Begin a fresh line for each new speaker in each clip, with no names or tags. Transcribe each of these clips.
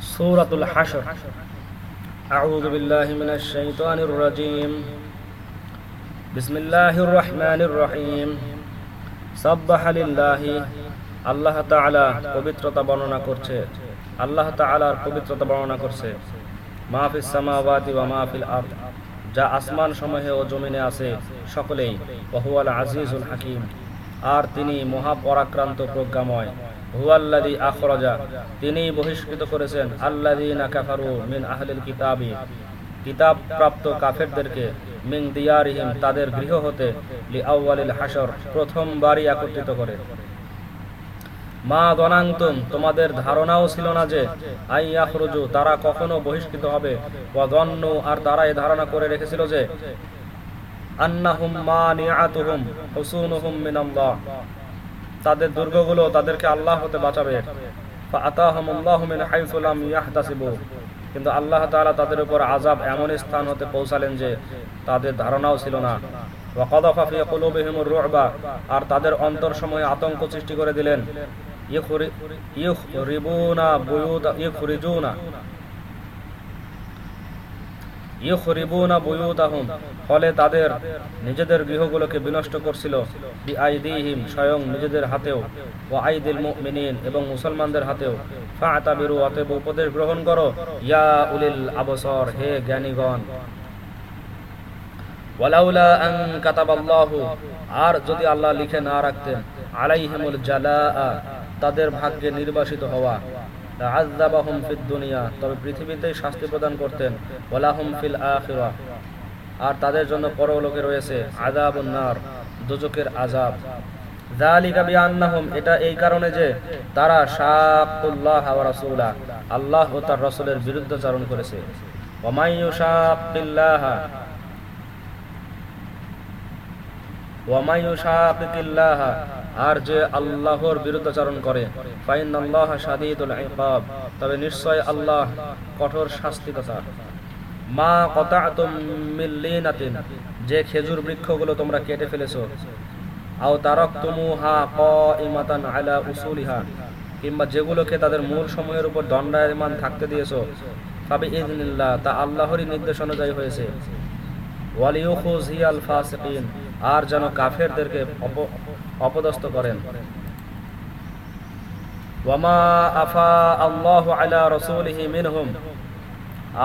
سورة الحشر أعوذ بالله من الشيطان الرجيم بسم الله الرحمن الرحيم সাব্বাহ লিল্লাহি আল্লাহ তাআলা পবিত্রতা বর্ণনা করছে আল্লাহ তাআলার পবিত্রতা বর্ণনা করছে মাহফিস সামাওয়াতি ওয়া মাহফিল আরদ যা আসমান সমূহে ও জমিনে আছে সকলেই ওহুয়াল আজিজুল হাকিম আর তিনি মহাপরাক্রান্ত প্রজ্ঞাময় তিনি বহিষ্কৃত করেছেন আহলিল কিতাবি। কিতাব প্রাপ্ত কাফেরদেরকে মিন দিয়ারিহিম, তাদের গৃহ হতে লি হাসর প্রথমবারই একত্রিত করে। মা তোমাদের ধারণাও ছিল না যে আইয়াখরুজু, তারা কখনো বহিষ্কৃত হবে। গণ্য আর তারা এই ধারণা করে রেখেছিল যে আন্নাহুম মানিআতুহুম, হুসুনুহুম মিনাল্লাহ। তাদের দুর্গগুলো তাদেরকে আল্লাহ হতে বাঁচাবে। কিন্তু আল্লাহ তাআলা তাদের উপর আযাব এমন স্থান হতে পৌঁছালেন যে তাদের ধারণাও ছিল না। কুলুবিহিমুর আর তাদের অন্তর সময়ে আতঙ্ক সৃষ্টি করে দিলেন। ইউখরিবুনা বুয়ুতাহুম, ফলে তাদের নিজেদের গৃহগুলোকে বিনষ্ট করছিল। বিআইদিহিম, স্বয়ং নিজেদের হাতেও। ওয়া আইদিল মুমিনিন, এবং মুসলমানদের হাতেও। ফাআতাবিরু অতএব উপদেশ গ্রহণ করো, ইয়া উলিল আবসর, হে জ্ঞানীগণ। ওয়ালাউলা আন কাতাবাল্লাহু, আর যদি আল্লাহ লিখে না রাখতেন, আলাইহিমুল জালাআ, তাদের ভাগ্যে নির্বাসিত হওয়া। আযাবাহুম ফিদ দুনিয়া, তবে পৃথিবীতেই শাস্তি প্রদান করতেন। ওয়ালাহুম ফিল আখিরাহ আর তাদের জন্য পরলোকে রয়েছে আযাবুন নার দোজকের বিআন্নাহুম, এটা এই কারণে যে তারা শাকুল্লাহ ওয়া রাসূলা, আল্লাহ ও তার বিরুদ্ধে চারণ করেছে। ওয়া মাইয়ুশাকিল্লাহ ওয়া মাইয়ুশাকিল্লাহ আর যে আল্লাহর বিরুদ্ধাচরণ করে তবে নিশ্চয় আল্লাহ কঠোর শাস্তিদাতা মা কতাতুম মিন যে খেজুর বৃক্ষগুলো তোমরা কেটে ফেলেছো, আও তারাকতুমুহা কাইমাতান আলা উসুলিহা, কিংবা যেগুলোকে তাদের মূল সময়ের উপর দণ্ডায়মান থাকতে দিয়েছ ফাবি ইযনিল্লাহ তা আল্লাহরই নির্দেশ অনুযায়ী হয়েছে। ওয়ালিউখুজিয়াল ফাসিকিন আর যেন কাফেরদেরকে অপদস্থ করেন।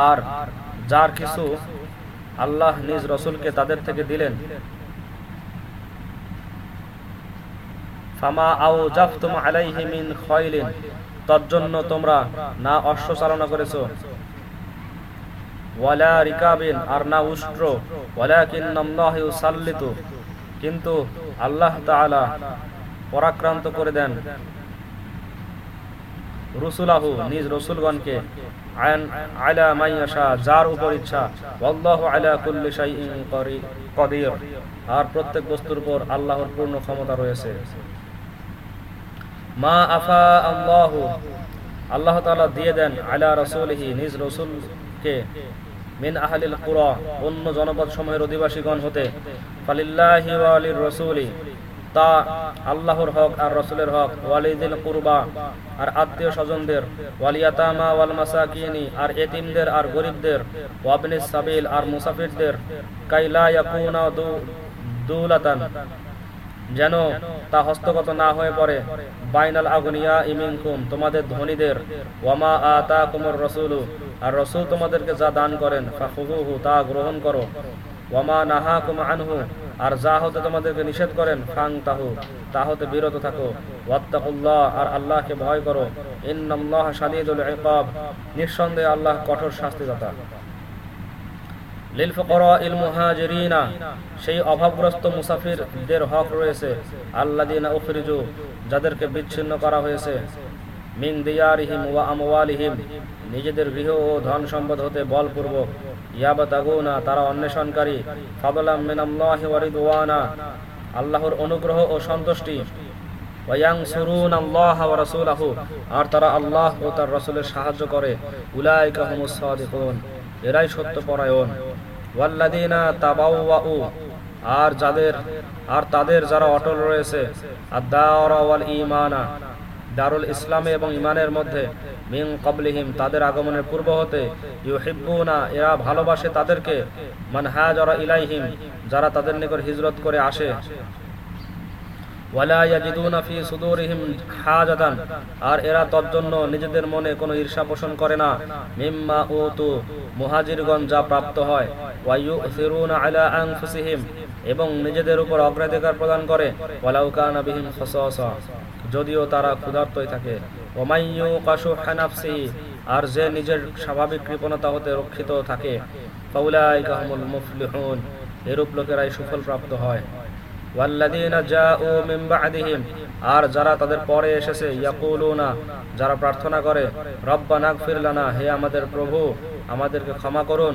আর যার কিছু আল্লাহ নিজ রসুলকে তাদের থেকে দিলেন। ফামা আও তোমরা না অশ্ব চালনা করেছ। ওয়ালা রিকাবিন, আর না উষ্ট্র। আল্লাহ ইউসাল্লিতু কিন্তু আল্লাহ তাআলা পরাক্রান্ত করে দেন। রসুলাহু, নিজ রসুলগণকে আলা মাইয়াশা যার উপর ইচ্ছা আল্লাহু আলা কুল্লি শাইইন কদির। আর প্রত্যেক বস্তুর উপর আল্লাহর পূর্ণ ক্ষমতা রয়েছে। মা আফা আল্লাহু, আল্লাহ তাআলা দিয়ে দেন, আলা রাসূলিহি, নিজ রসুলকে মিন আহলিল কুরা, অন্য জনপদ সময়ের অধিবাসীগণ হতে। ফালিল্লাহি ওয়ালির রসুলি, তা আল্লাহর হক আর রসুলের হক, ওয়ালিদিল কুরবা আর আত্মীয় স্বজনদের ওয়ালিয়াতামা ওয়াল মাসাকিনি আর এতিমদের আর গরিবদের ওয়াবনিস সাবিল আর মুসাফিরদের কাইলা ইয়াকুনা দুলাতান। যেন তা হস্তগত না হয়ে পড়ে। বাইনাল আগুনিয়া ইমিনকুম, তোমাদের ধনীদের। ওয়ামা আতা কুমর রসুলু, আর রসুল তোমাদেরকে যা দান করেন তা গ্রহণ করো। ওয়ামা নাহা কুম আনহু, আর যা হতে তোমাদেরকে নিষেধ করেন ফাং তাহু তা হতে বিরত থাকো। ওয়াত্তাকুল্লাহ, আর আল্লাহকে ভয় করো। ইন্নাল্লাহ শাদীদুল ইকাব, নিঃসন্দেহে আল্লাহ কঠোর শাস্তিদাতা। লিল ইল মুহাজিরিনা, সেই অভাবগ্রস্ত মুসাফিরদের হক রয়েছে, আল্লাযিনা উখরিজু, যাদেরকে বিচ্ছিন্ন করা হয়েছে, মিন দিয়ারিহিম ওয়া আমওয়ালিহিম, নিজেদের গৃহ ও ধন সম্পদ হতে বলপূর্বক, ইয়াবাতাগুনা, তারা অন্বেষণকারী, ফাদলাম মিনাল্লাহি ওয়া আল্লাহর অনুগ্রহ ও সন্তুষ্টি আর তারা আল্লাহ ও তার রাসূলের সাহায্য করে, উলাইকা হুমুস সাদিকুন, এরাই সত্যপরায়ণ ওয়াল্লাযিনা তাবাওয়াউ, আর যাদের, আর তাদের যারা অটল রয়েছে আর দাওয়াল ইমানা দারুল ইসলামে এবং ইমানের মধ্যে মিং কবলিহিম তাদের আগমনের পূর্ব হতে, ইউহিব্বুনা, এরা ভালোবাসে তাদেরকে, মানহাজরা ইলাইহিম, যারা তাদের নিকট হিজরত করে আসে। সুদুরিহিম আর এরা তজ্জন্য নিজেদের মনে কোনো ঈর্ষা পোষণ করে না। মিম্মা উতু, মুহাজিরগণ যা প্রাপ্ত হয়। এবং নিজেদের উপর অগ্রাধিকার প্রদান করে। যদিও তারা ক্ষুধার্তই থাকে। আর যে নিজের স্বাভাবিক কৃপণতা হতে রক্ষিত থাকে। এরূপ লোকেরাই সুফল প্রাপ্ত হয়। আর যারা তাদের পরে এসেছে যারা প্রার্থনা করে, রব্বানা গফির লানা, হে আমাদের প্রভু, আমাদেরকে ক্ষমা করুন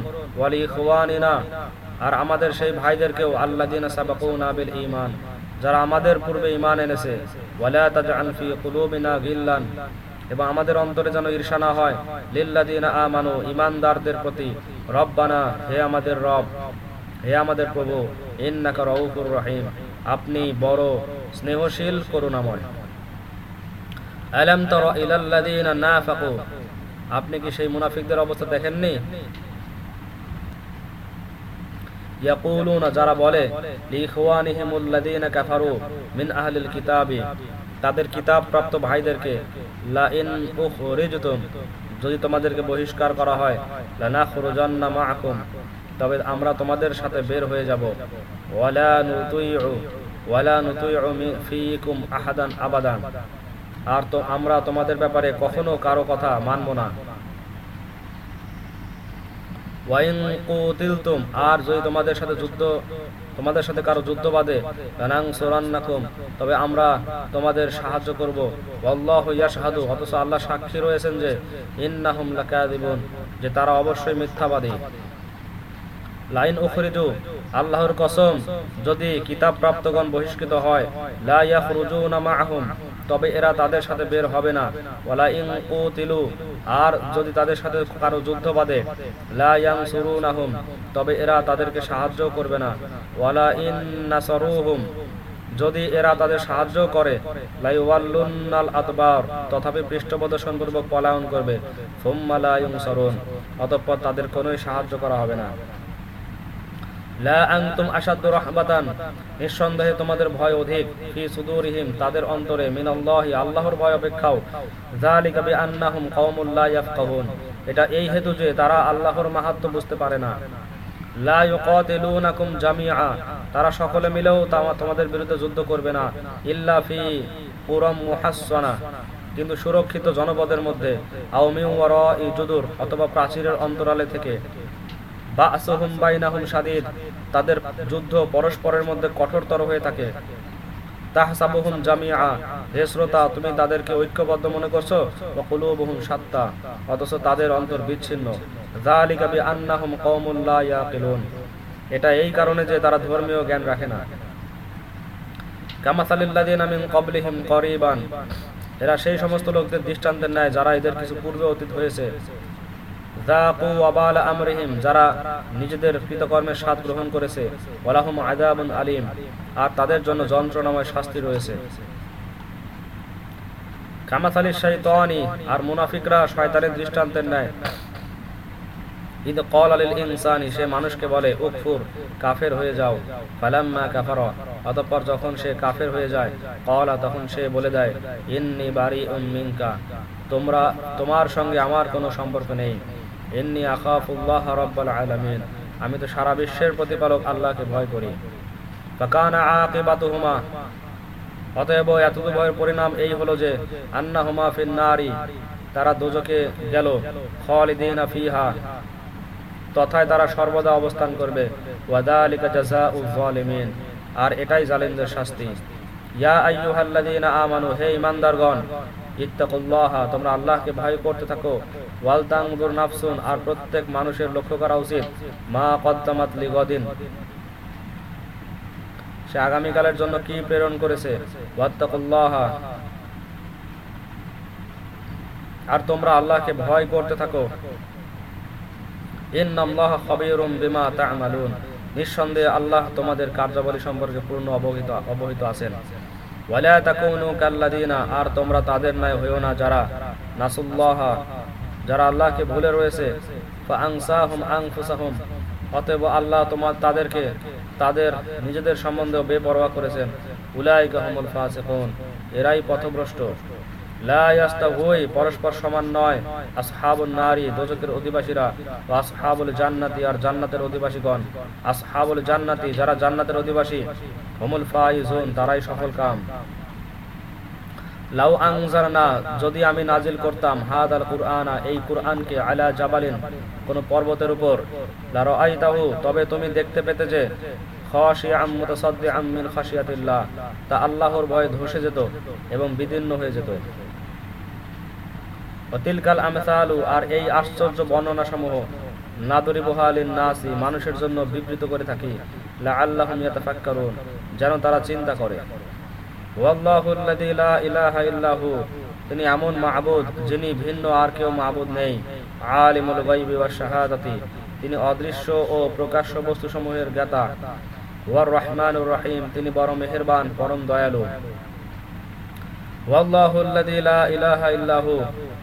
আর আমাদের সেই ভাইদেরকেও, আল্লাযীনা সাবাকুনা বিল ইমান যারা আমাদের পূর্বে ঈমান এনেছে, ওয়ালা তাজআল ফি কুলুবিনা গিল্লান, এবং আমাদের অন্তরে যেন ঈর্ষা না হয়, লিল্লাযীনা আমানু, ঈমানদারদের প্রতি, রব্বানা, হে আমাদের রব, হে আমাদের প্রভু, ইন্নাকা রাউফুর রহিম। আপনি বড় স্নেহশীল করুণাময়। তারা আপনি কি সেই মুনাফিকদের অবস্থা দেখেননি? যারা বলে তাদের কিতাব। প্রাপ্ত ভাইদেরকে যদি তোমাদেরকে বহিষ্কার করা হয় তবে আমরা তোমাদের সাথে বের হয়ে যাব। আর তো আমরা তোমাদের ব্যাপারে কখনো কারও কথা মানব না। ওয়াইন কুতিলতুম, আর যদি তোমাদের সাথে যুদ্ধ তোমাদের সাথে কারও যুদ্ধ বাদে তবে আমরা তোমাদের সাহায্য করব। আল্লাহু ইয়াশহাদু, অথচ আল্লাহ সাক্ষী রয়েছেন যে, ইন্নাহুম লাকাযিবুন, যে তারা অবশ্যই মিথ্যাবাদী। লাইন উখরিজু আল্লাহর কসম, যদি কিতাব প্রাপ্তগণ বহিষ্কৃত হয়, লা ইয়াখরুজুনা মাআহুম তবে এরা তাদের সাথে বের হবে না। ওয়ালা ইন কুতিলু, আর যদি তাদের সাথে কারও যুদ্ধ বাঁধে, লা ইয়ানসুরুনাহুম, তবে এরা তাদেরকে সাহায্য করবে না। ওয়ালা ইন নাসারুহুম, যদি এরা তাদের সাহায্য করে লাই লাইওয়াল্লুন্নাল আতবার তথাপি পৃষ্ঠপ্রদর্শন পূর্বক পলায়ন করবে। ফুম্মা লা ইউনসারুন, অতঃপর তাদের কোনোই সাহায্য করা হবে না। এটা এই হেতু যে তারা আল্লাহর মাহাত্ম্য বুঝতে পারে না। তারা সকলে মিলেও তোমাদের বিরুদ্ধে যুদ্ধ করবে না, ইল্লা ফি কিন্তু সুরক্ষিত জনপদের মধ্যে অথবা প্রাচীরের অন্তরালে থেকে। তাদের যুদ্ধ পরস্পরের মধ্যে কঠোরতর হয়ে থাকে। তুমি তাদেরকে ঐক্যবদ্ধ মনে করছ? শাত্তা অথচ তাদের অন্তর বিচ্ছিন্ন। এটা এই কারণে যে তারা ধর্মীয় জ্ঞান রাখে না। এরা সেই সমস্ত লোকদের দৃষ্টান্তের ন্যায় যারা এদের কিছু পূর্বে অতীত হয়েছে। যারা নিজেদের কৃতকর্মের স্বাদ গ্রহণ করেছে, ওয়ালাহুম আযাবুন আলিম, আর তাদের জন্য যন্ত্রণাময় শাস্তি রয়েছে। কামাসালি শাইতানি, আর মুনাফিকরা শয়তানের দৃষ্টান্তের ন্যায়। ঈদ কল আলিল ইনসানি, সে মানুষকে বলে, উকফুর, কাফের হয়ে যাও। ফালাম্মা কাফার, অতঃপর যখন সে কাফের হয়ে যায় কলা তখন সে বলে দেয়, ইন্নি বারি মিনকা, তোমরা, তোমার সঙ্গে আমার কোনো সম্পর্ক নেই। আমি তো সারা বিশ্বের প্রতিপালক আল্লাহকে ভয় করি। অতএব এতদূর ভয়ের পরিণাম এই হলো যে, আন্নাহুমা ফিন নারি। তারা দুজকে গেল ফিহা। তথায় তারা সর্বদা অবস্থান করবে আর এটাই জালিমদের শাস্তি। ইয়া আইয়ুহাল্লাযীনা আমানু, হে ঈমানদারগণ তোমরা আল্লাহকে ভয় করতে থাকো। নাফসুন, আর প্রত্যেক মানুষের লক্ষ্য করা উচিত। মা কদ্দামাত লিগদিন। সে আগামীকালের জন্য কি প্রেরণ করেছে? আর তোমরা আল্লাহকে ভয় করতে থাকো। নিঃসন্দেহে আল্লাহ তোমাদের কার্যাবলী সম্পর্কে পূর্ণ অবহিত অবহিত আছেন। ওয়ালা তাকুনু কাল্লাযিনা, আর তোমরা তাদের ন্যায় হইও না যারা নাসুল্লাহ, যারা আল্লাহকে ভুলে রয়েছে। আংসাহুম আংফুসাহুম অতএব আল্লাহ তোমার তাদেরকে তাদের নিজেদের সম্বন্ধে বেপরোয়া করেছেন। উলাই গহমুল ফাসিকুন, এরাই পথভ্রষ্ট। পরস্পর সমান নয়। আসহাবুন নারী দোজকের অধিবাসীরা। আসহাবুল জান্নাতি আর জান্নাতের অধিবাসীগণ। আসহাবুল জান্নাতি, যারা জান্নাতের অধিবাসী ফাইজুন, তারাই সফল কাম। লাউ আংজারনা যদি আমি নাজিল করতাম হাদ আল কুরআনা, এই কুরআনকে আলা জাবালিন, কোন পর্বতের উপর। লা রাআইতাহু, তবে তুমি দেখতে পেতে যে তা আল্লাহর ভয়ে ধসে যেত এবং বিদীর্ণ হয়ে যেত। অতিলকাল আমসালু আর এই আশ্চর্য বর্ণনা সমূহ নাদরি বহালিন নাসি মানুষের জন্য বিবৃত করে থাকি। লা ইয়াতাফাক্কারুন, যেন তারা চিন্তা করে। ওয়াল্লাহুল্লাযী লা ইলাহা ইল্লাহু তিনি এমন মাহবুদ যিনি ভিন্ন আর কেউ মাহবুদ নেই। আলিমুল ওয়াশ শাহাদাতি, তিনি অদৃশ্য ও প্রকাশ্য বস্তু সমূহের জ্ঞাতা। ওয়ার রহমানুর রহিম, তিনি বড় মেহেরবান, পরম দয়ালু। ওয়াল্লাহুল্লাযী লা ইলাহা ইল্লাহু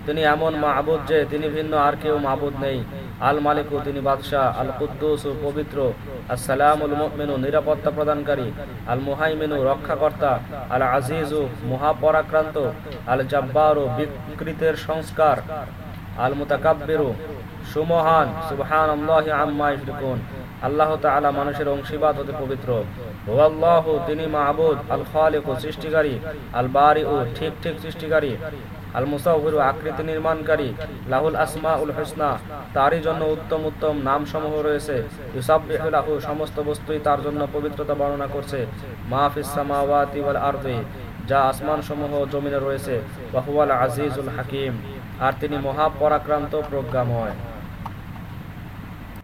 তিনি এমন মাহবুদ যে তিনি ভিন্ন আর কেউ মাহবুদ নেই। আল মালিকু তিনি বাদশাহ, আল কুদ্দুস ও পবিত্র। আসসালামুল মুমিনু নিরাপত্তা প্রদানকারী। আল মুহাইমিনু রক্ষাকর্তা। আল আজিজ আজিজু মহাপরাক্রান্ত। আল জাব্বারু বিকৃতের সংস্কার। আল মুতাকাব্বিরু সুমহান। আম্মা ইশরিকুন। আল্লাহ তাআলা মানুষের অংশীবাদ হতে পবিত্র। ওয়াল্লাহু তিনি আল সৃষ্টিকারী আল ঠিক ঠিক সৃষ্টিকারী আল আকৃতি নির্মাণকারী, লাহুল তারই জন্য উত্তম উত্তম নাম সমূহ রয়েছে সমস্ত বস্তুই তার জন্য পবিত্রতা বর্ণনা করছে। মাহফিস সামাওয়াতি ওয়াল আরদি, যা আসমান সমূহ জমিনে রয়েছে। ওয়া হুয়াল আজিজুল হাকিম, আর তিনি মহাপরাক্রান্ত প্রজ্ঞাময়।